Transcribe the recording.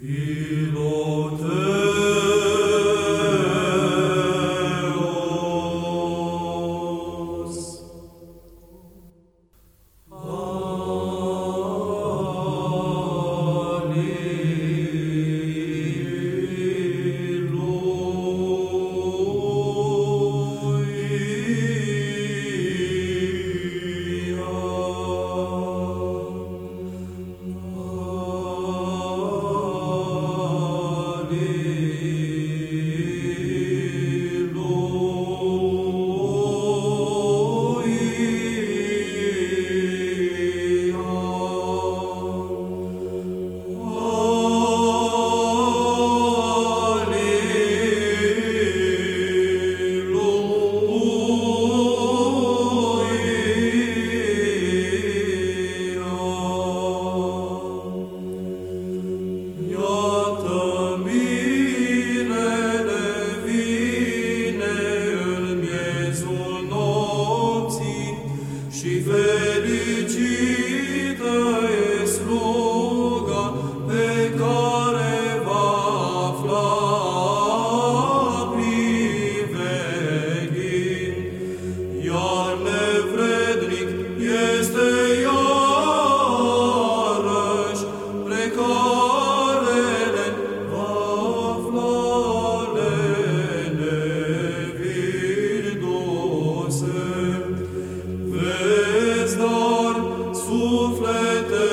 Pilote și fericit. suflete